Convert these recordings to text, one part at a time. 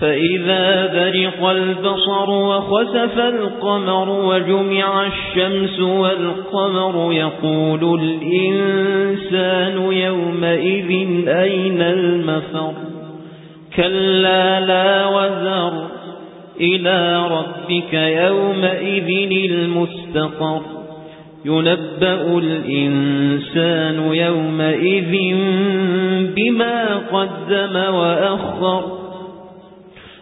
فإذا برق البصر وخسف القمر وجمع الشمس والقمر يقول الإنسان يومئذ أين المفر؟ كلا لا وزر إلى ربك يومئذ المستقر. ينبأ الإنسان يومئذ بما قدم وأخر.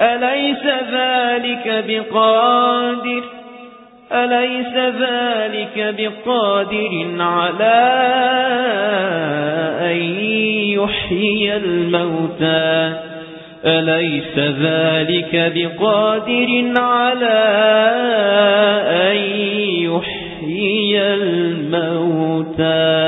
أليس ذلك بقادر؟ أليس ذلك بقادر على أن يحيي الموتى؟ أليس ذلك بقادر على أن يحيي الموتى؟